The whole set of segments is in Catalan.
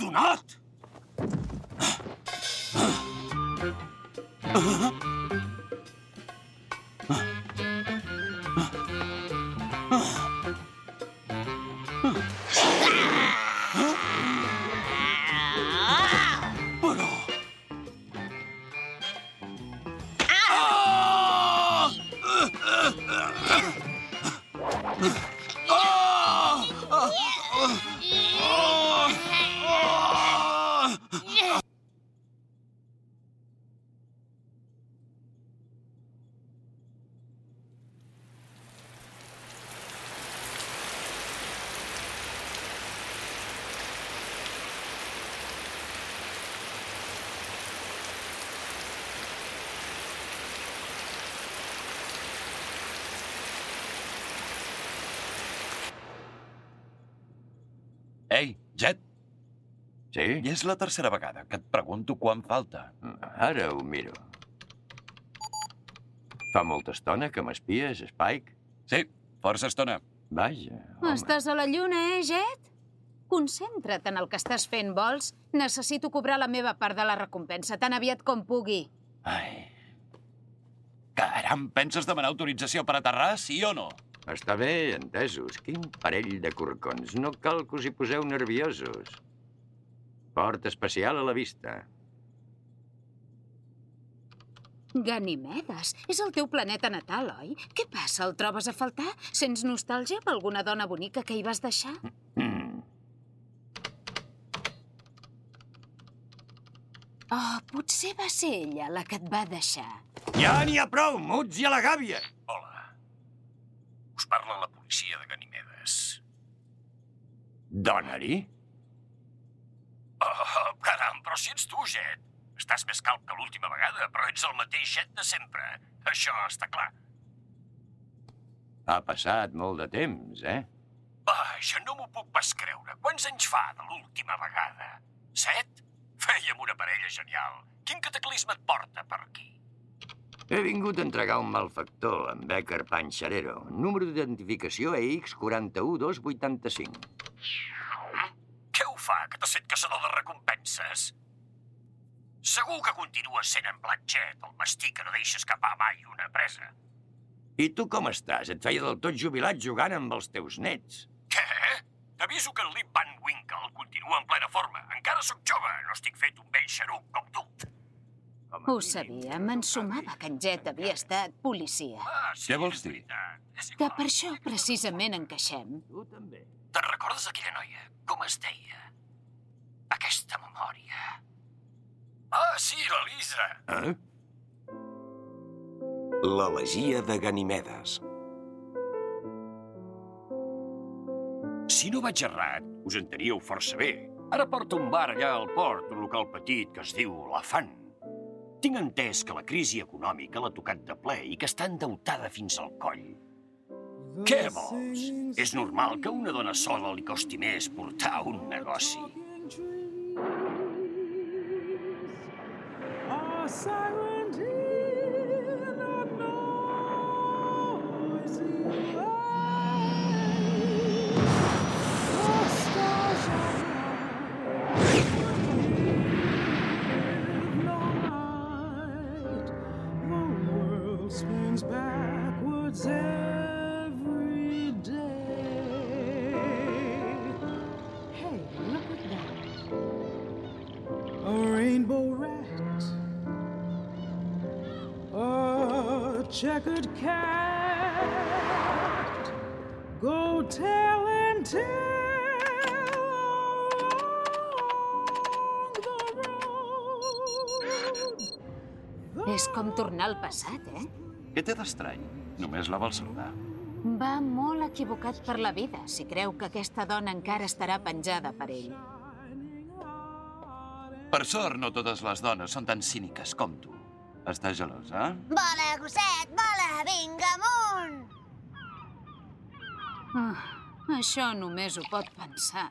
Com m'has Sí? i és la tercera vegada que et pregunto quan falta. Ara ho miro. Fa molta estona que m'espies, Spike? Sí, força estona. Vaja, home. Estàs a la lluna, eh, Jet? Concentra't en el que estàs fent, vols? Necessito cobrar la meva part de la recompensa tan aviat com pugui. Ai. Caram, penses demanar autorització per aterrar, sí o no? Està bé, entesos. Quin parell de corcons. No cal que us hi poseu nerviosos. Port especial a la vista. Ganimedes, és el teu planeta natal, oi? Què passa, el trobes a faltar? Sents nostàlgia per alguna dona bonica que hi vas deixar? Mm. Oh, potser va ser ella la que et va deixar. Ja n'hi ha prou, muts i a la gàbia. Hola. Us parla la policia de Ganimedes. Dona-hi? Però si ets tu, Jet. Estàs més calp que l'última vegada, però ets el mateix Jet de sempre. Això està clar. Ha passat molt de temps, eh? Vaja, no m'ho puc pas creure. Quants anys fa de l'última vegada? Set? Fèiem una parella genial. Quin cataclisme et porta per aquí? He vingut a entregar un malfactor, en Becker Panxarero. Número d'identificació EX41285. Què ho fa, que t'has fet caçador de recompenses? Segur que continues sent en Blanchett, el mastí que no deixa escapar mai una presa. I tu com estàs? Et feia del tot jubilat jugant amb els teus nets. Què? T'aviso que el Lip Van Winkle continua en plena forma. Encara sóc jove, no estic fet un vell xeruc com tu. Ho sabia, m'ensumava que en Jet havia estat policia. Ah, sí, Què vols dir? Que per això precisament encaixem. Tu també. Te'n recordes aquella noia? Com es deia? Aquesta memòria. Ah, sí, l'Elisa. Eh? L'elegia de Ganimedes. Si no vaig errat, us enteníeu força bé. Ara porta un bar allà al port, un local petit que es diu La Fan. Tinc entès que la crisi econòmica l'ha tocat de ple i que està endeutada fins al coll. Què vols? És normal que una dona sola li costi més portar un negoci. outside. Checkered cat. Go tell and tell. És com tornar al passat, eh? Què té d'estrany? Només la vol saludar. Va molt equivocat per la vida si creu que aquesta dona encara estarà penjada per ell. Per sort, no totes les dones són tan cíniques com tu. Estàs gelós, eh? Vola, gosset, vola, vinga amunt! Ah, això només ho pot pensar.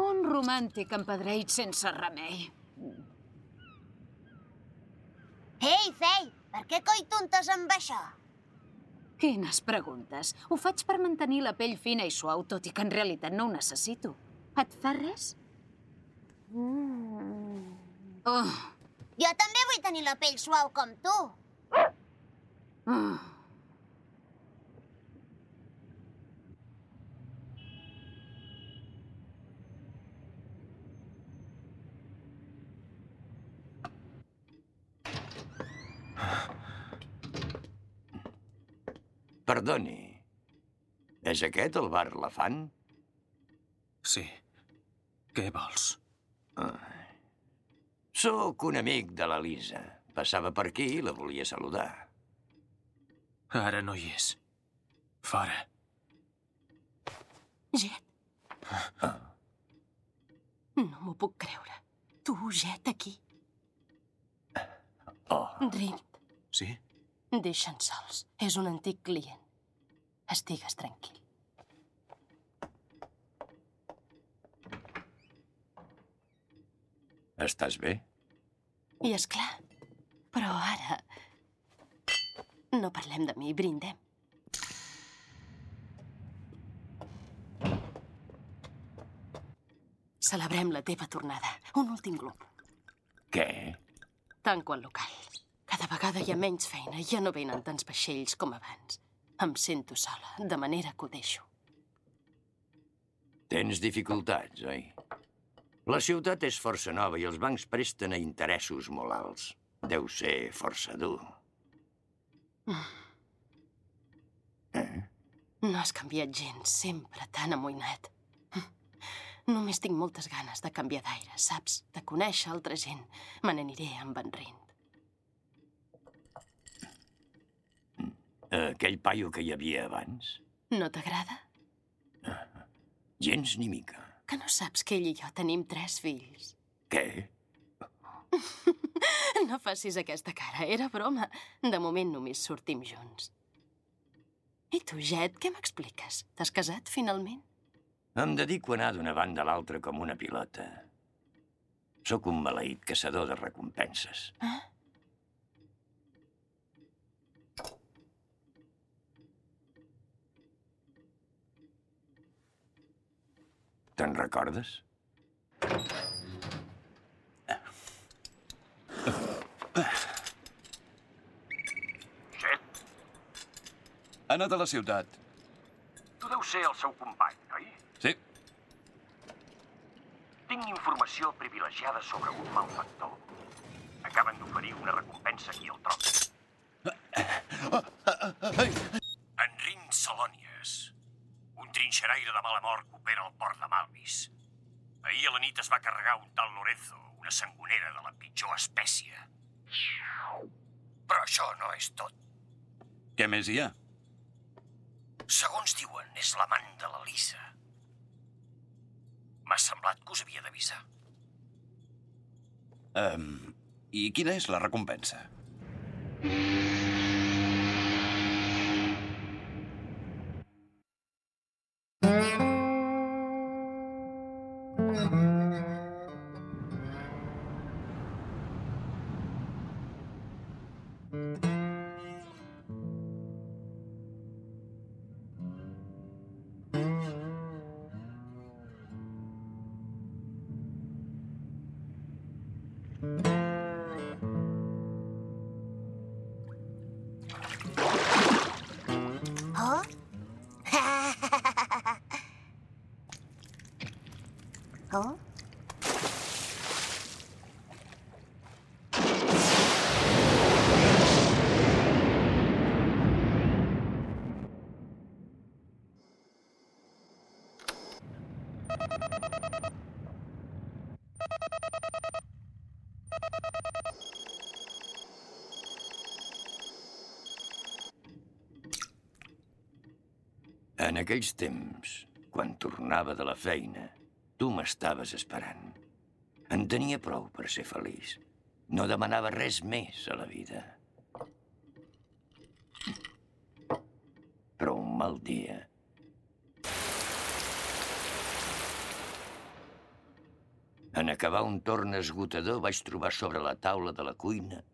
Un romàntic empedreït sense remei. Ei, fei, per què coi tontes amb això? Quines preguntes. Ho faig per mantenir la pell fina i suau, tot i que en realitat no ho necessito. Et fa res? Mm. Oh, Jo també vull tenir la pell suau com tu. oh. Perdoni. És aquest el bar La Fan? Sí. Què vols? Sóc un amic de la Lisa. Passava per aquí i la volia saludar. Ara no hi és. Fora. Jet. No m'ho puc creure. Tu, Jet, aquí. Oh, Rind, Sí? deixa'ns sols. És un antic client. Estigues tranquil. Estàs bé? I és clar. Però ara... No parlem de mi, brindem. Celebrem la teva tornada. Un últim glop. Què? Tanco el local. Cada vegada hi ha menys feina ja no venen tants vaixells com abans. Em sento sola, de manera que ho deixo. Tens dificultats, oi? La ciutat és força nova i els bancs presten a interessos molt alts. Deu ser força dur. Eh? No has canviat gens, sempre tan amoïnat. Només tinc moltes ganes de canviar d'aire, saps? De conèixer altra gent. Me n'aniré amb en Rind. Aquell paio que hi havia abans? No t'agrada? Gens ni mica. Que no saps que ell i jo tenim tres fills? Què? No facis aquesta cara, era broma. De moment només sortim junts. I tu, Jet, què m'expliques? T'has casat, finalment? Em dedico a anar d'una banda a l'altra com una pilota. Sóc un maleït caçador de recompenses. Ah? Te'n recordes? Ha anat a la ciutat. tu deus ser el seu company, oi? Sí. Tinc informació privilegiada sobre un malfactor. Acaben d'oferir una recompensa aquí al tronc. Enrin Salònies, un trinxeraire de mala mort que opera al port de Malvis. Ahir a la nit es va carregar un tal Lorenzo, una sangonera de la pitjor espècie. Però això no és tot. Què més hi ha? Segons diuen, és l'amant de la Lisa. M'ha semblat que us havia d'avisar. Um, I quina és la recompensa? Oh? En aquells temps, quan tornava de la feina, tu m'estaves esperant. En tenia prou per ser feliç. No demanava res més a la vida. Però un mal dia... En acabar un torn esgotador vaig trobar sobre la taula de la cuina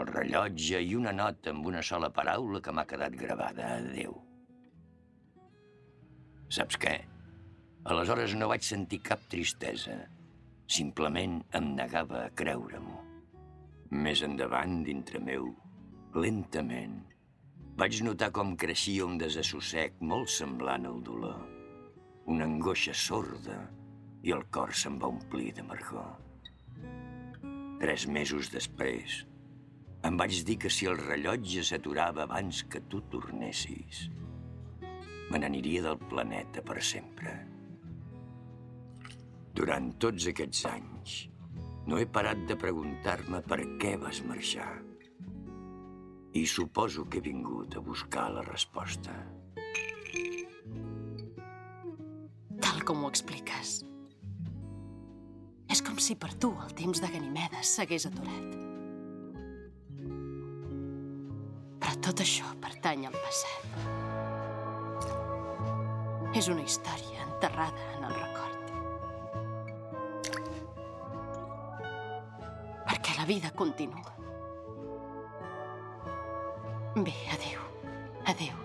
el rellotge i una nota amb una sola paraula que m'ha quedat gravada. Adéu. Saps què? Aleshores no vaig sentir cap tristesa. Simplement em negava a creure-m'ho. Més endavant, dintre meu, lentament, vaig notar com creixia un desassossec molt semblant al dolor. Una angoixa sorda i el cor se'm va omplir d'amargor. Tres mesos després, em vaig dir que si el rellotge s'aturava abans que tu tornessis, me n'aniria del planeta per sempre. Durant tots aquests anys, no he parat de preguntar-me per què vas marxar. I suposo que he vingut a buscar la resposta. Tal com ho expliques. És com si per tu el temps de Ganimedes s'hagués aturat. Però tot això pertany al passat. És una història enterrada en el record. Perquè la vida continua. Bé, adéu. Adéu,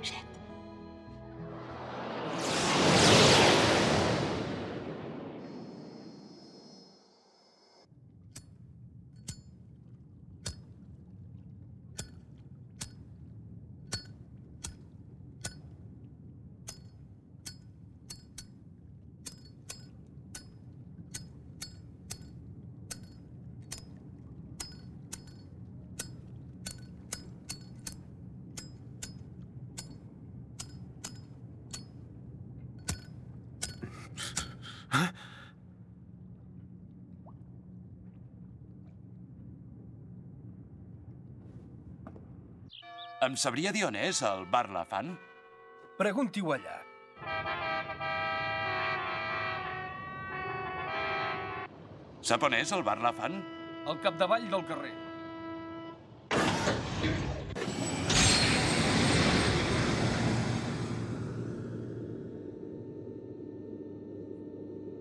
Em sabria dir on és el bar La Fan? Pregunti-ho allà. Sap on és el bar La Fan? Al capdavall del carrer.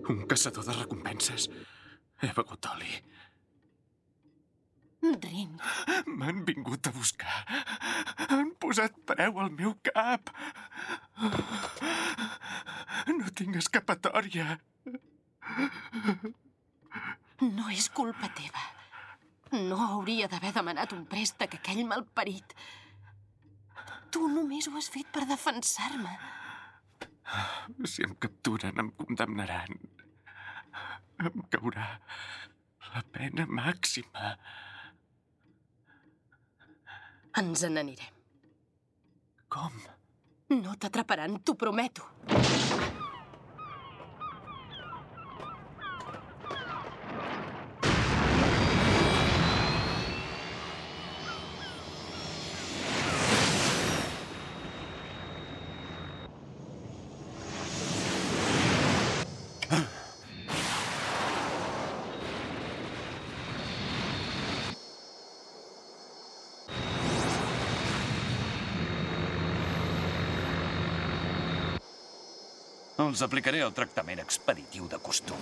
Un caçador de recompenses. He begut oli. Rin, M'han vingut a buscar. Han posat preu al meu cap. No tinc escapatòria. no és culpa teva. No hauria d'haver demanat un préstec a aquell malparit. Tu només ho has fet per defensar-me. Si em capturen, em condemnaran. Em caurà la pena màxima. Ens n'anirem. Com? No t'atraparan, t'ho prometo. Els aplicaré el tractament expeditiu de costum.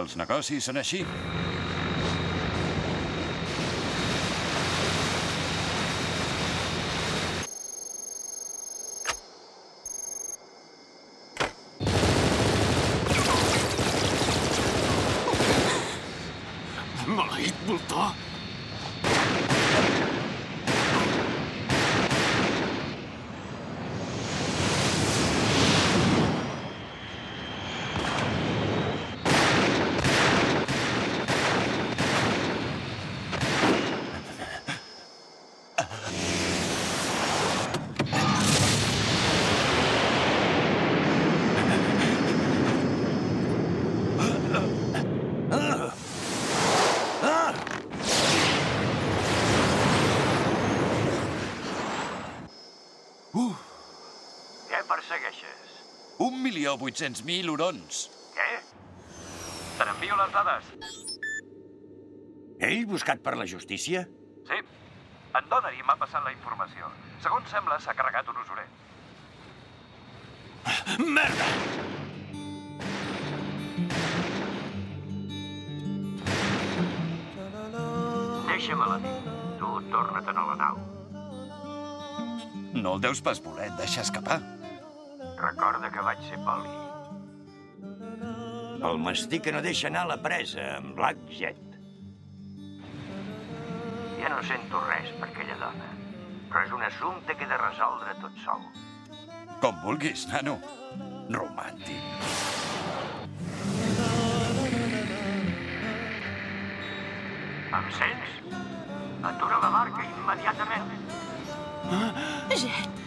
Els negocis són així. 1.800.000 hurons. Què? Te n'envio les dades. Ell buscat per la justícia? Sí. En Donnery m'ha passat la informació. Segons sembla, s'ha carregat un usurer. Merda! Deixa'm a la nit. Tu torna't a la nau. No el deus pas voler deixar escapar. Recorda que vaig ser poli. El mastí que no deixa anar la presa, amb Black Jet. Ja no sento res per aquella dona, però és un assumpte que he de resoldre tot sol. Com vulguis, nano. Romàntic. Em sents? Atura la barca immediatament. Jet,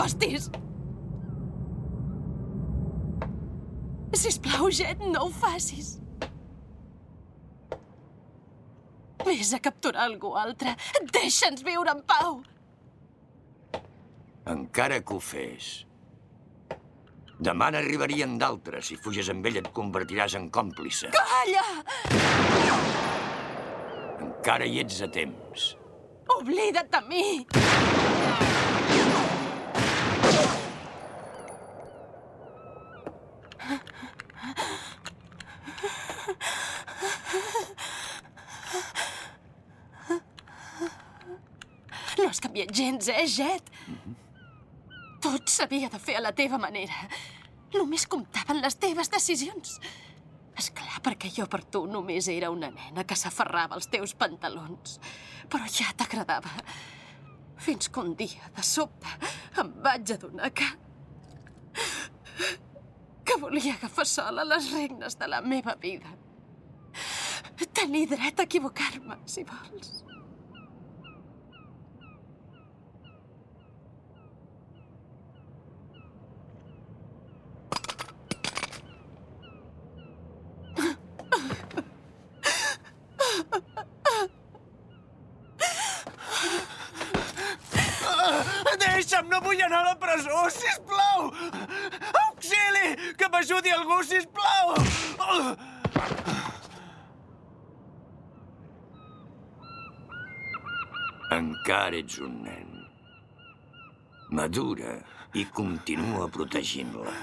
t'acostis! Sisplau, Jet, no ho facis. Vés a capturar algú altre. Deixa'ns viure en pau. Encara que ho fes. Demà n'arribarien d'altres. Si fuges amb ell et convertiràs en còmplice. Calla! Encara hi ets a temps. Oblida't de mi! No has canviat gens, eh, Jet? Tot s'havia de fer a la teva manera. Només comptaven les teves decisions. És clar, perquè jo per tu només era una nena que s'aferrava als teus pantalons. Però ja t'agradava. Fins que un dia, de sobte, em vaig adonar que... que volia agafar sola les regnes de la meva vida. Tenir dret a equivocar-me, si vols. Deixa'm, no vull anar a la presó, sisplau! Auxili! Que m'ajudi algú, sisplau! Encara ets un nen. Madura i continua protegint-la.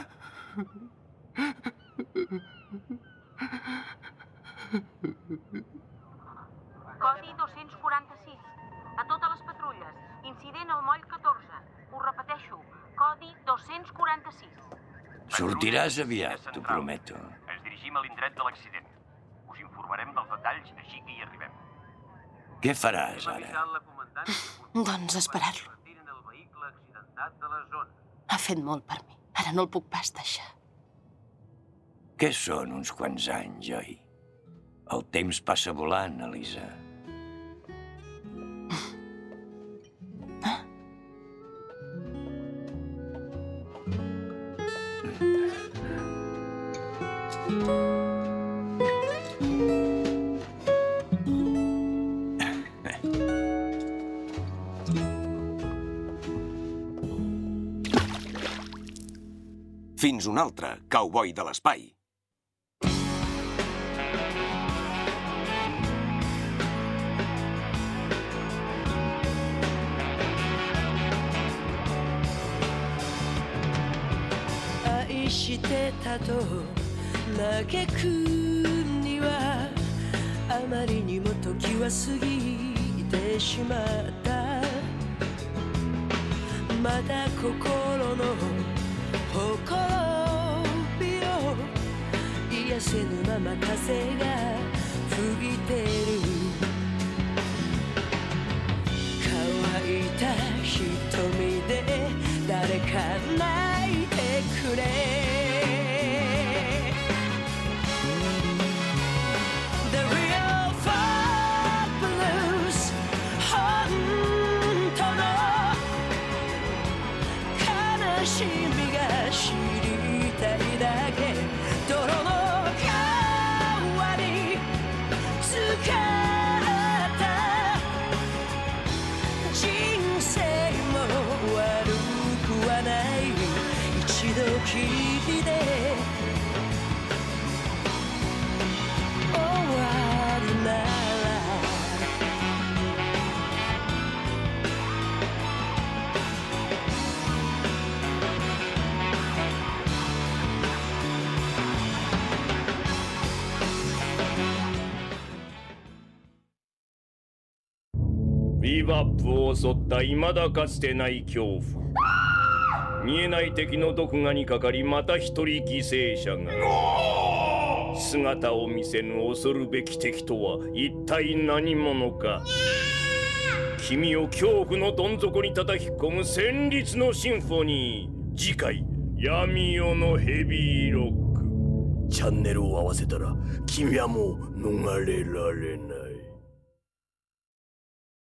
Codi 246. A totes les patrulles. Incident al moll 14. Ho repeteixo. Codi 246. Sortiràs aviat, t'ho prometo. Ens dirigim a l'indret de l'accident. Us informarem dels detalls així que hi arribem. Què faràs, ara? la comandant Doncs esperar-lo. Ha fet molt per mi. Ara no el puc pas deixar. Què són uns quants anys, oi? El temps passa volant, Elisa. Fins un altre, cowboy de l'espai.「愛してたと嘆くにはあまりにも時は過ぎてしまった」「まだ心のびを癒せぬまま風が吹いてる」バップを襲った未だかつてない恐怖。見えない敵の毒牙にかかりまた一人犠牲者が。姿を見せぬ恐るべき敵とは一体何者か。君を恐怖のどん底に叩き込む旋律のシンフォニー。次回闇夜のヘビーロック。チャンネルを合わせたら君はもう逃れられない。